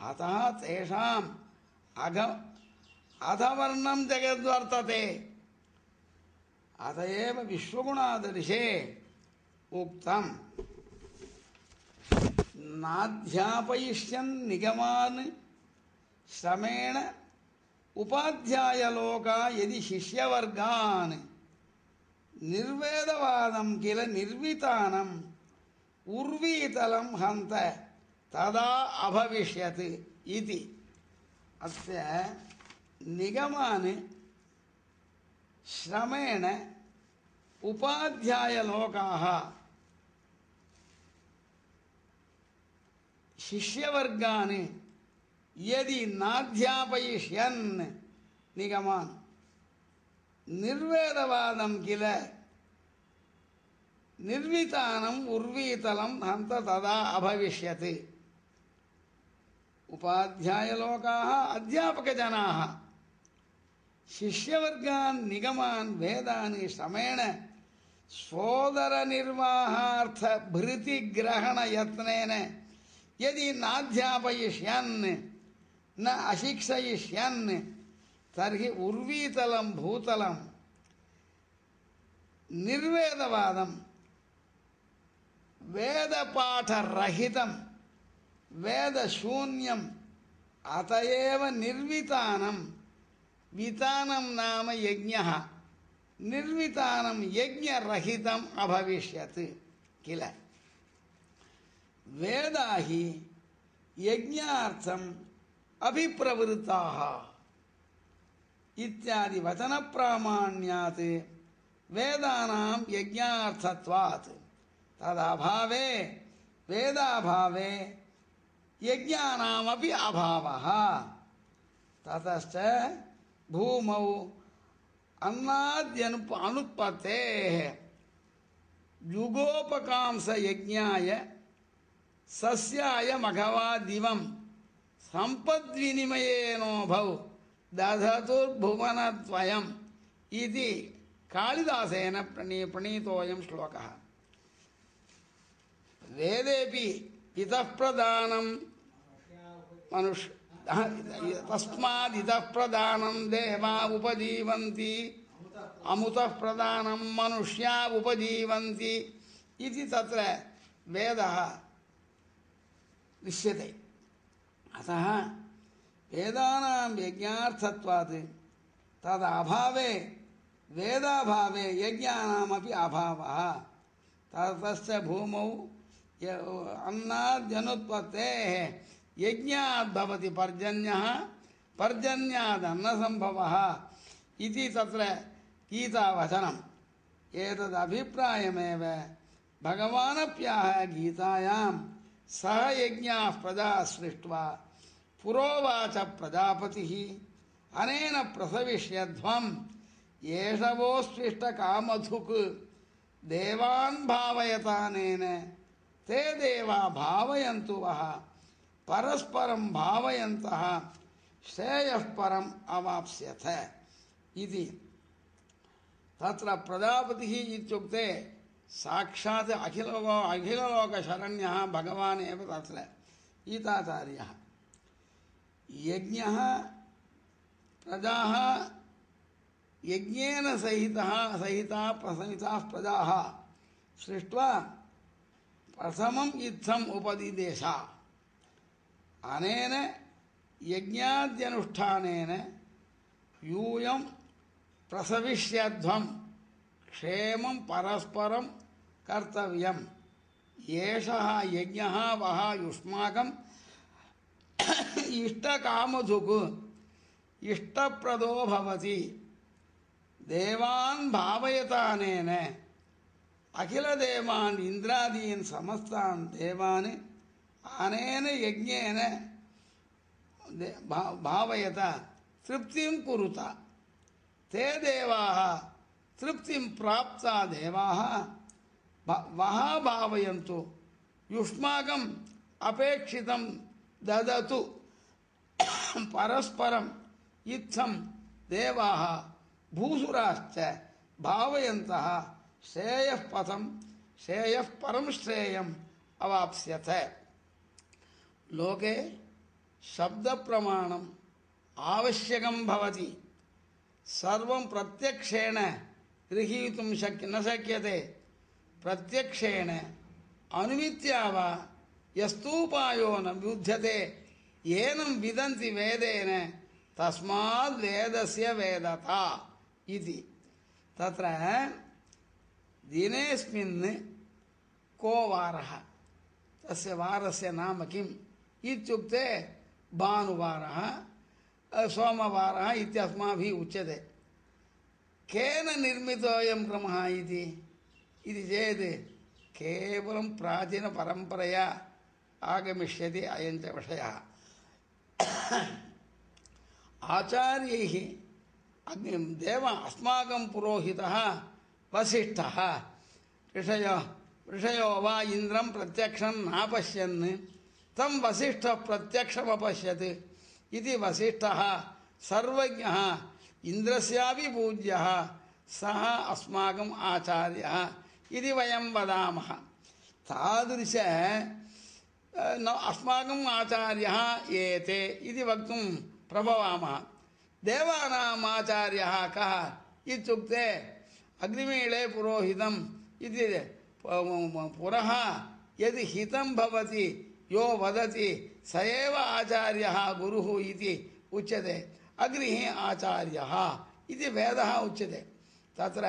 अतः तेषाम् अघ अधवर्णं जगद्वर्तते अत एव विश्वगुणादर्शे उक्तम् नाध्यापयिष्यन् निगमान् श्रमेण उपाध्यायलोका यदि शिष्यवर्गान् निर्वेदवादं किल निर्वितानम् उर्वीतलं हन्त तदा अभविष्यत् इति। अस्य निगमान् श्रमेण उपाध्यायलोकाः। शिष्यवर्गान् यदि नाध्यापयिष्यन् निगमान्। निर्वेदवादं किल? निर्वितानम् उर्वीतलं हन्त तदा अभविष्यत्। उपाध्यायलोकाः अध्यापकजनाः। शिष्यवर्गान्, निगमान्, वेदान् श्रमेण सोदरनिर्वाहार्थभृतिग्रहणयत्नेन यदि नाध्यापयिष्यन्, न अशिक्षयिष्यन्, तर्हि उर्वीतलं भूतलं। निर्वेदवादं, वेदपाठरहितं। वेदशून्यम्। अत एव निर्वितानं वितानं नाम यज्ञः। निर्वितानं यज्ञरहितम् अभविष्यत् किल। वेदा हि यज्ञार्थम् अभिप्रवृत्ताः। इत्यादि वचनप्रामाण्यात् वेदानां यज्ञार्थत्वात्। तदभावे, वेदाभावे यज्ञानामपि अभावः। ततश्च भूमौ अन्नाद्यनुप अनुत्पत्तेः युगोपकांसयज्ञाय सस्याय मघवा दिवं सम्पद्विनिमयेनोभौ दधतुर्भुवनद्वयम् इति कालिदासेन प्रणीत प्रणीतोऽयं श्लोकः। वेदेपि इतः प्रदानं मनुष्य तस्मादितः प्रदानं देवा उपजीवन्ति अमुतः प्रदानं मनुष्या उपजीवन्ति इति तत्र वेदः दृश्यते अतः वेदानां यज्ञार्थत्वात् तदभावे, वेदाभावे यज्ञानामपि अभावः। ततश्च भूमौ अन्नाद्यनुत्पत्तेः यज्ञात् भवति पर्जन्यः पर्जन्यात् अन्नसम्भवः इति तत्र गीतावचनम्। एतदभिप्रायमेव भगवानप्याः गीतायां सह यज्ञाः प्रजा सृष्ट्वा, पुरोवाच प्रजापतिः। अनेन प्रसविष्यध्वम् एषवोस्विष्टकामधुक् देवान् भावयतानेन ते देवा भावयन्तु वः। परस्परं भावयन्तः, श्रेयः परम् अवाप्स्यथ। इति। तत्र प्रजापतिः इत्युक्ते साक्षात् अखिलो अखिललोकशरण्यः भगवान् एव तत्र। गीताचार्यः यज्ञः प्रजाः, यज्ञेन सहितः, सहिताः प्रसहिताः प्रजाः सृष्ट्वा प्रथमम् इत्थम् उपदिदेश अनेन यज्ञाद्यनुष्ठानेन यूयं प्रसविष्यध्वं क्षेमं परस्परं कर्तव्यम् एषः यज्ञः वः युष्माकम् इष्टकामधुक् इष्टप्रदो भवति देवान् भावयतानेन अखिलदेवान् इन्द्रादीन् समस्तान् देवान् अनेन यज्ञेन भावयत तृप्तिं कुरुत ते देवाः तृप्तिं प्राप्ता देवाः वः भावयन्तु युष्माकम् अपेक्षितं ददतु परस्परम् इत्थं देवाः भूसुराश्च भावयन्तः श्रेयः पथं श्रेयः परं श्रेयम् अवाप्स्यथ लोके शब्दप्रमाणम् आवश्यकं भवति। सर्वं प्रत्यक्षेण गृहीतुं शक्य, न शक्यते। प्रत्यक्षेण अनुमित्या यस्तूपायो न विद्यते येनं विदन्ति वेदेन, तस्माद् वेदस्य वेदता इति। तत्र दिनेऽस्मिन् को वारः। तस्य वारस्य नाम किम्? इत्युक्ते भानुवारः सोमवारः इत्यस्माभिः उच्यते। केन निर्मितोऽयं क्रमः इति? इति चेत् केवलं प्राचीनपरम्परया आगमिष्यति अयं च विषयः। आचार्यैः देव अस्माकं पुरोहितः वसिष्ठः। ऋषयो ऋषयो वा इन्द्रं प्रत्यक्षं नापश्यन्। तं वसिष्ठः प्रत्यक्षमपश्यत् इति वसिष्ठः। सर्वज्ञः इन्द्रस्यापि पूज्यः सः अस्माकम् आचार्यः इति वयं वदामः। तादृश अस्माकम् आचार्यः एते इति वक्तुं प्रभवामः। देवानाम् आचार्यः अग्निमीळे पुरोहितम् इति पुनः यद् हितं भवति, यो वदति, स एव आचार्यः गुरुः इति उच्यते। अग्निः आचार्यः इति वेदः उच्यते। तत्र